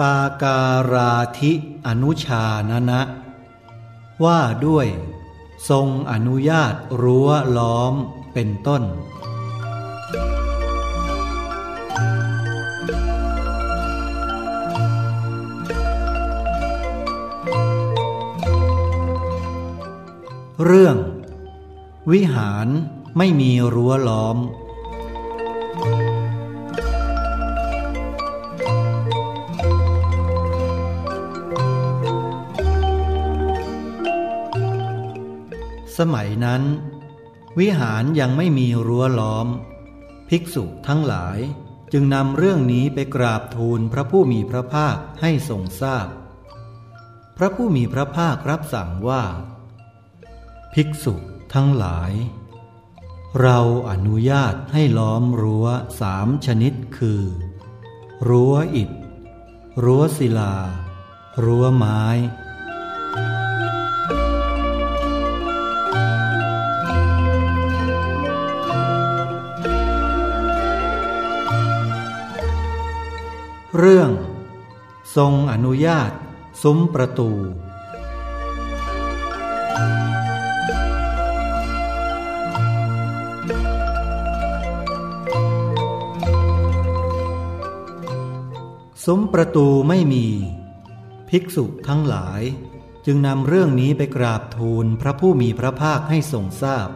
ปาการาธิอนุชานะนะ ว่าด้วย ทรงอนุญาตรั้วล้อมเป็นต้น เรื่อง วิหารไม่มีรั้วล้อม สมัยนั้น วิหารยังไม่มีรั้วล้อม ภิกษุทั้งหลายจึงนำเรื่องนี้ไปกราบทูลพระผู้มีพระภาคให้ทรงทราบพพระผู้มีพระภาครับสั่งว่า ภิกษุทั้งหลาย เราอนุญาตให้ล้อมรั้วสามชนิดคือ รั้วอิฐ รั้วศิลา รั้วไม้ เรื่อง ทรงอนุญาต ซุ้มประตู ซุ้มประตูไม่มี ภิกษุทั้งหลาย จึงนำเรื่องนี้ไปกราบทูลพระผู้มีพระภาคให้ทรงทราบพ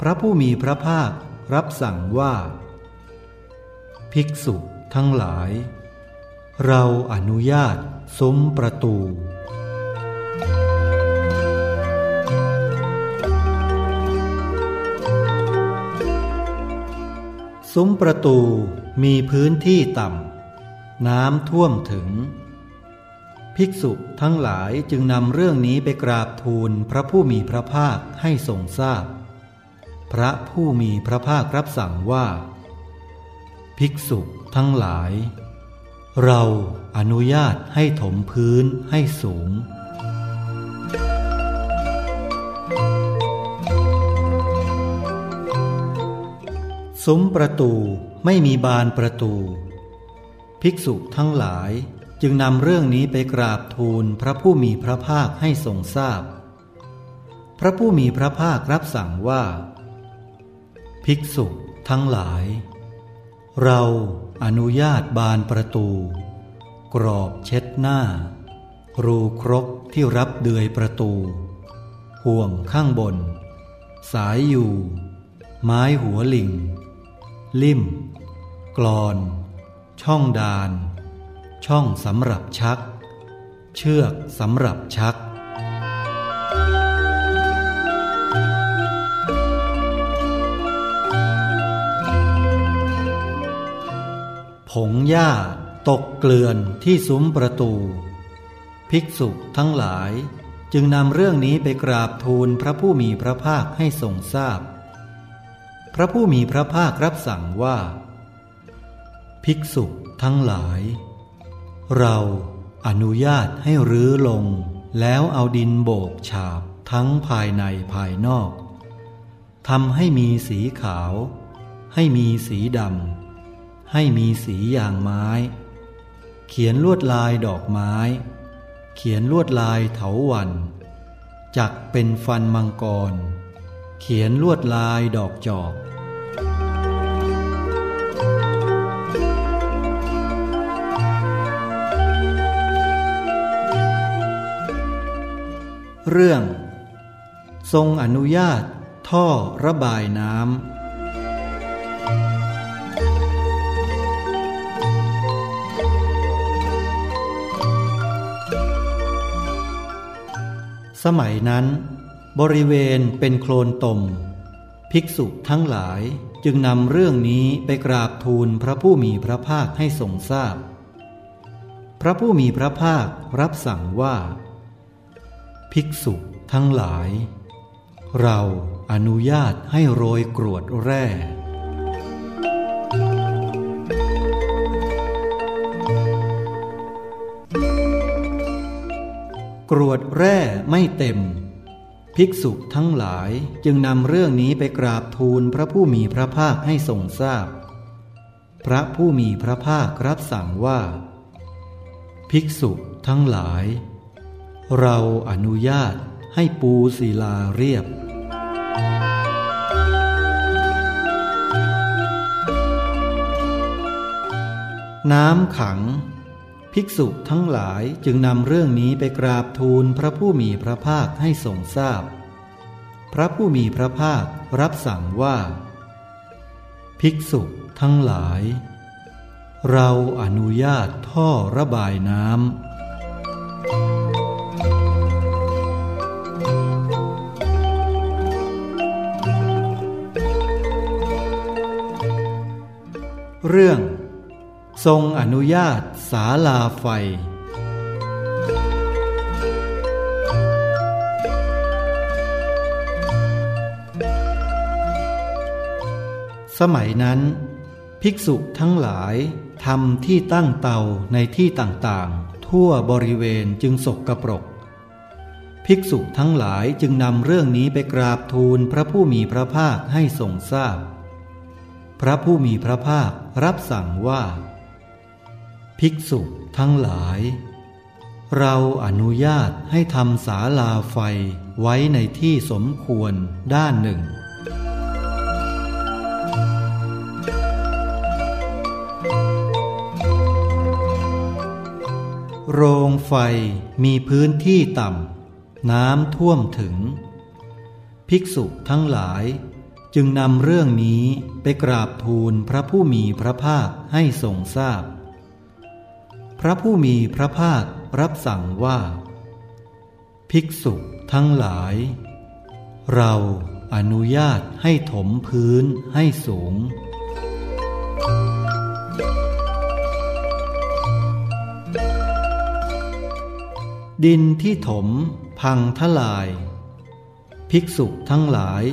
พระผู้มีพระภาครับสั่งว่า ภิกษุ ทั้งหลาย เราอนุญาตซุ้มประตู ซุ้มประตูมีพื้นที่ต่ำ น้ำท่วมถึง ภิกษุทั้งหลายจึงนำเรื่องนี้ไปกราบทูลพระผู้มีพระภาคให้ทรงทราบพพระผู้มีพระภาครับสั่งว่า ภิกษุ ทั้งหลาย เราอนุญาตให้ถมพื้นให้สูง ซุ้มประตูไม่มีบานประตู ภิกษุทั้งหลายจึงนำเรื่องนี้ไปกราบทูลพระผู้มีพระภาคให้ทรงทราบพพระผู้มีพระภาครับสั่งว่า ภิกษุทั้งหลาย เราอนุญาตบานประตู กรอบเช็ดหน้า รูครกที่รับเดือยประตู ห่วงข้างบน สายอยู่ ไม้หัวลิง ลิ่ม กรอน ช่องดาน ช่องสำหรับชัก เชือกสำหรับชัก ผงหญ้าตกเกลื่อนที่ซุ้มประตู ภิกษุทั้งหลายจึงนำเรื่องนี้ไปกราบทูลพระผู้มีพระภาคให้ทรงทราบพพระผู้มีพระภาครับสั่งว่า ภิกษุทั้งหลาย เราอนุญาตให้รื้อลง แล้วเอาดินโบกฉาบทั้งภายในภายนอกทำให้มีสีขาว ให้มีสีดำ ให้มีสีอย่างไม้ เขียนลวดลายดอกไม้ เขียนลวดลายเถาวัน จักเป็นฟันมังกร เขียนลวดลายดอกจอกเรื่อง ทรงอนุญาตท่อระบายน้ำ สมัยนั้น บริเวณเป็นโคลนตม ภิกษุทั้งหลายจึงนำเรื่องนี้ไปกราบทูลพระผู้มีพระภาคให้ทรงทราบพพระผู้มีพระภาครับสั่งว่า ภิกษุทั้งหลาย เราอนุญาตให้โรยกรวดแร่ กรวดแร่ไม่เต็ม ภิกษุทั้งหลายจึงนำเรื่องนี้ไปกราบทูลพระผู้มีพระภาคให้ทรงทราบพพระผู้มีพระภาครับสั่งว่าภภิกษุทั้งหลาย เราอนุญาตให้ปูศิลาเรียบน้ำขัง ภิกษุทั้งหลายจึงนำเรื่องนี้ไปกราบทูลพระผู้มีพระภาคให้ทรงทราบพพระผู้มีพระภาครับสั่งว่า ภิกษุทั้งหลาย เราอนุญาตท่อระบายน้ำเรื่อง ทรงอนุญาต สาลาไฟ สมัยนั้น ภิกษุทั้งหลายทำที่ตั้งเตาในที่ต่างๆ ทั่วบริเวณจึงสกกระปรก ภิกษุทั้งหลายจึงนำเรื่องนี้ไปกราบทูลพระผู้มีพระภาคให้ทรงทราบพพระผู้มีพระภาครับสั่งว่า ภิกษุทั้งหลาย เราอนุญาตให้ทำศาลาไฟไว้ในที่สมควรด้านหนึ่ง โรงไฟมีพื้นที่ต่ำ น้ำท่วมถึง ภิกษุทั้งหลายจึงนำเรื่องนี้ไปกราบทูลพระผู้มีพระภาคให้ทรงทราบพ พระผู้มีพระภาครับสั่งว่า ภิกษุทั้งหลาย เราอนุญาตให้ถมพื้นให้สูง ดินที่ถมพังทลาย ภิกษุทั้งหลาย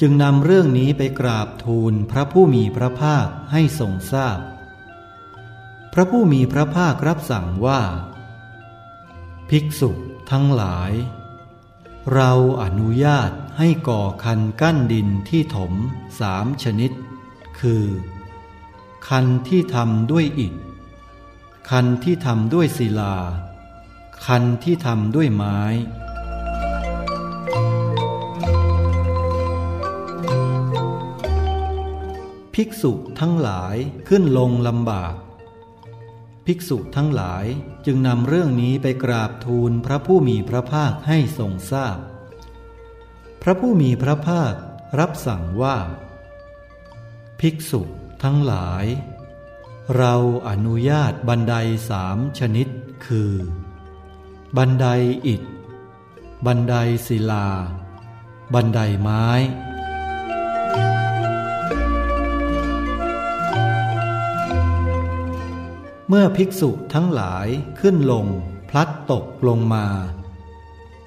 จึงนำเรื่องนี้ไปกราบทูลพระผู้มีพระภาคให้ทรงทราบพ ระผู้มีพระภาครับสั่งว่า ภิกษุทั้งหลาย เราอนุญาตให้ก่อคันกั้นดินที่ถมสามชนิด คือ คันที่ทำด้วยอิฐ คันที่ทำด้วยศิลา คันที่ทำด้วยไม้ภิกษุทั้งหลายขึ้นลงลำบาก ภิกษุทั้งหลายจึงนำเรื่องนี้ไปกราบทูลพระผู้มีพระภาคให้ทรงทราบพพระผู้มีพระภาครับสั่งว่า ภิกษุทั้งหลาย เราอนุญาตบันไดสามชนิดคือ บันไดอิฐ บันไดศิลา บันไดไม้ เมื่อภิกษุทั้งหลายขึ้นลง พลัดตกลงมา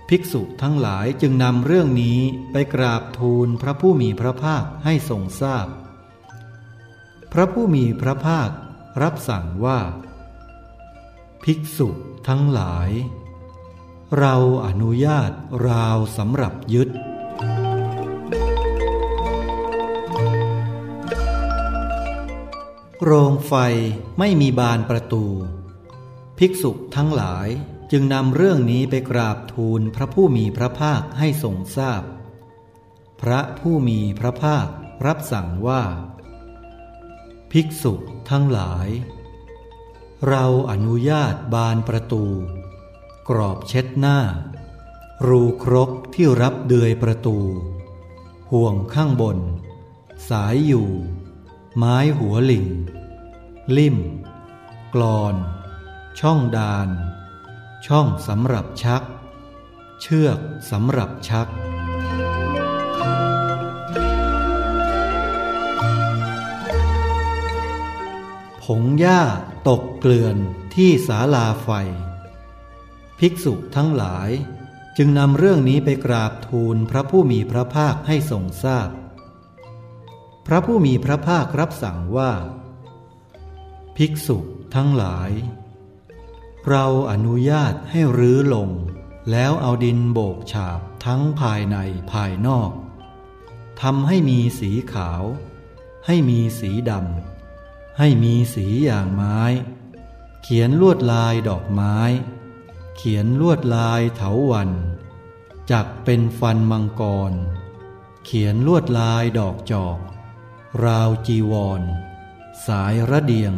ภิกษุทั้งหลายจึงนำเรื่องนี้ไปกราบทูลพระผู้มีพระภาคให้ทรงทราบพพระผู้มีพระภาครับสั่งว่า ภิกษุทั้งหลาย เราอนุญาตราวสำหรับยึด โรงไฟไม่มีบานประตู ภิกษุทั้งหลายจึงนำเรื่องนี้ไปกราบทูลพระผู้มีพระภาคให้ทรงทราบพพระผู้มีพระภาครับสั่งว่า ภิกษุทั้งหลาย เราอนุญาตบานประตู กรอบเช็ดหน้า รูครกที่รับเดือยประตู ห่วงข้างบน สายอยู่ ไม้หัวหลิงลิ่มกลอน ช่องดาน ช่องสำหรับชัก เชือกสำหรับชัก ผงหญ้าตกเกลื่อนที่ศาลาไฟ ภิกษุทั้งหลายจึงนำเรื่องนี้ไปกราบทูลพระผู้มีพระภาคให้ทรงทราบพ พระผู้มีพระภาครับสั่งว่า ภิกษุทั้งหลาย เราอนุญาตให้รื้อลง แล้วเอาดินโบกฉาบทั้งภายในภายนอกทำให้มีสีขาว ให้มีสีดำให้มีสีอย่างไม้ เขียนลวดลายดอกไม้ เขียนลวดลายเถาวัน จักเป็นฟันมังกร เขียนลวดลายดอกจอก ราวจีวร สายระเดียง